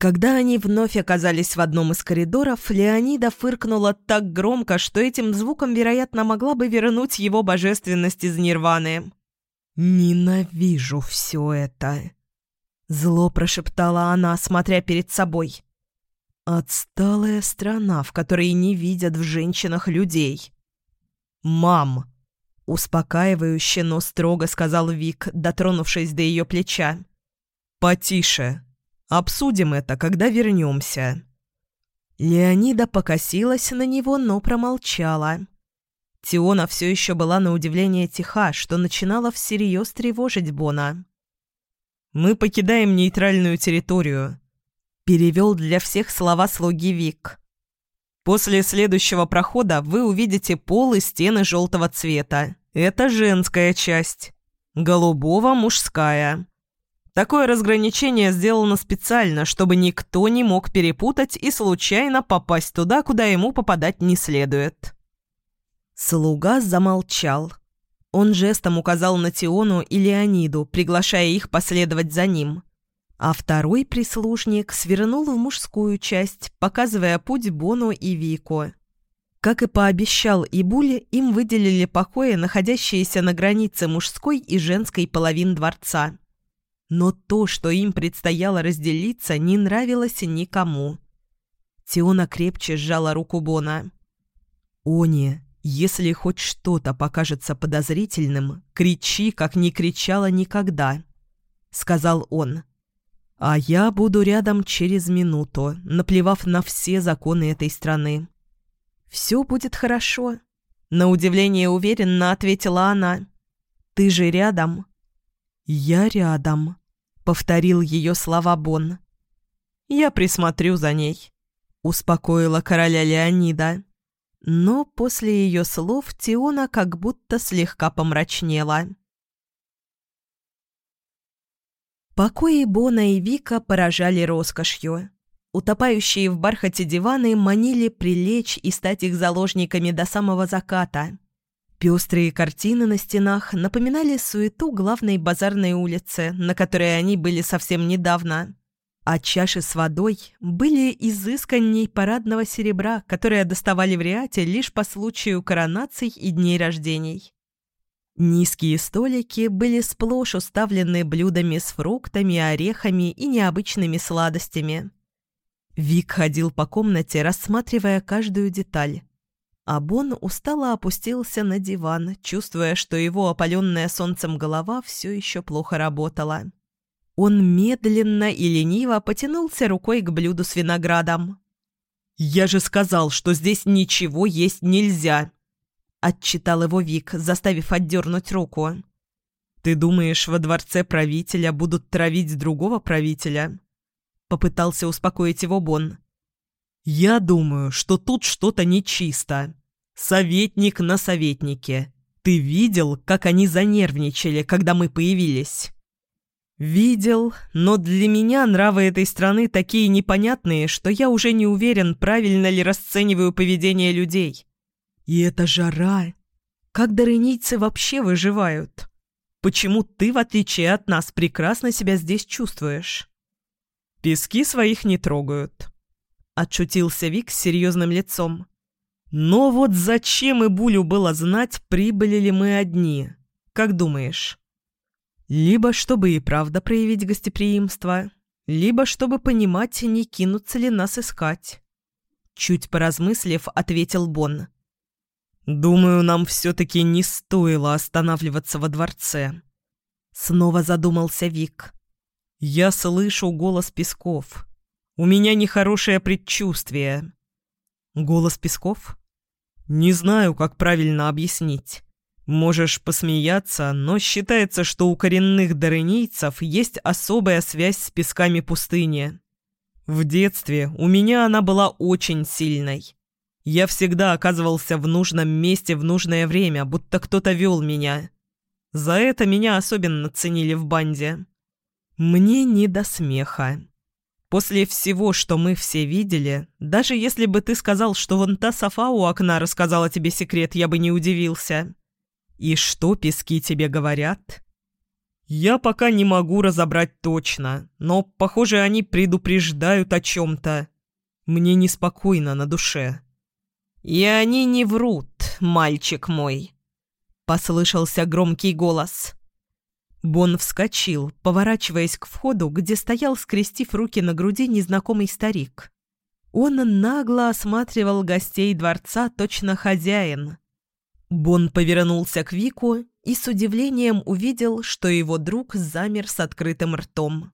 Когда они вновь оказались в одном из коридоров, Леонида фыркнула так громко, что этим звуком, вероятно, могла бы вернуть его божественность из нирваны. «Ненавижу все это!» Зло прошептала она, смотря перед собой. «Отсталая страна, в которой не видят в женщинах людей». «Мам!» — успокаивающе, но строго сказал Вик, дотронувшись до ее плеча. «Потише!» Обсудим это, когда вернемся». Леонида покосилась на него, но промолчала. Тиона все еще была на удивление тиха, что начинала всерьез тревожить Бона. «Мы покидаем нейтральную территорию», — перевел для всех слова слуги Вик. «После следующего прохода вы увидите пол и стены желтого цвета. Это женская часть. Голубого – мужская. Такое разграничение сделано специально, чтобы никто не мог перепутать и случайно попасть туда, куда ему попадать не следует. Слуга замолчал. Он жестом указал на Тиону и Леониду, приглашая их последовать за ним. А второй прислужник свернул в мужскую часть, показывая путь Бону и Вику. Как и пообещал Ибуле, им выделили покои, находящиеся на границе мужской и женской половин дворца. Но то, что им предстояло разделиться, не нравилось никому. Тиона крепче сжала руку Бона. «Они, если хоть что-то покажется подозрительным, кричи, как не кричала никогда», — сказал он. «А я буду рядом через минуту, наплевав на все законы этой страны». «Все будет хорошо», — на удивление уверенно ответила она. «Ты же рядом». «Я рядом», — повторил ее слова Бон. «Я присмотрю за ней», — успокоила короля Леонида. Но после ее слов Тиона как будто слегка помрачнела. Покои Бона и Вика поражали роскошью. Утопающие в бархате диваны манили прилечь и стать их заложниками до самого заката. Пестрые картины на стенах напоминали суету главной базарной улицы, на которой они были совсем недавно. А чаши с водой были изысканней парадного серебра, которые доставали в Риате лишь по случаю коронаций и дней рождений. Низкие столики были сплошь уставлены блюдами с фруктами, орехами и необычными сладостями. Вик ходил по комнате, рассматривая каждую деталь. А Бон устало опустился на диван, чувствуя, что его опаленная солнцем голова все еще плохо работала. Он медленно и лениво потянулся рукой к блюду с виноградом. «Я же сказал, что здесь ничего есть нельзя!» Отчитал его Вик, заставив отдернуть руку. «Ты думаешь, во дворце правителя будут травить другого правителя?» Попытался успокоить его Бон. «Я думаю, что тут что-то нечисто. «Советник на советнике. Ты видел, как они занервничали, когда мы появились?» «Видел, но для меня нравы этой страны такие непонятные, что я уже не уверен, правильно ли расцениваю поведение людей. И это жара. Как дарынийцы вообще выживают? Почему ты, в отличие от нас, прекрасно себя здесь чувствуешь?» «Пески своих не трогают», — отшутился Вик с серьезным лицом. Но вот зачем и Булю было знать, прибыли ли мы одни? Как думаешь? Либо чтобы и правда проявить гостеприимство, либо чтобы понимать, не кинутся ли нас искать. Чуть поразмыслив, ответил Бон. «Думаю, нам все-таки не стоило останавливаться во дворце». Снова задумался Вик. «Я слышу голос Песков. У меня нехорошее предчувствие». «Голос Песков?» Не знаю, как правильно объяснить. Можешь посмеяться, но считается, что у коренных дарынийцев есть особая связь с песками пустыни. В детстве у меня она была очень сильной. Я всегда оказывался в нужном месте в нужное время, будто кто-то вел меня. За это меня особенно ценили в банде. Мне не до смеха. После всего, что мы все видели, даже если бы ты сказал, что вон та Софа у окна рассказала тебе секрет, я бы не удивился. И что пески тебе говорят? «Я пока не могу разобрать точно, но, похоже, они предупреждают о чем-то. Мне неспокойно на душе». «И они не врут, мальчик мой», — послышался громкий голос. Бон вскочил, поворачиваясь к входу, где стоял, скрестив руки на груди, незнакомый старик. Он нагло осматривал гостей дворца, точно хозяин. Бон повернулся к Вику и с удивлением увидел, что его друг замер с открытым ртом.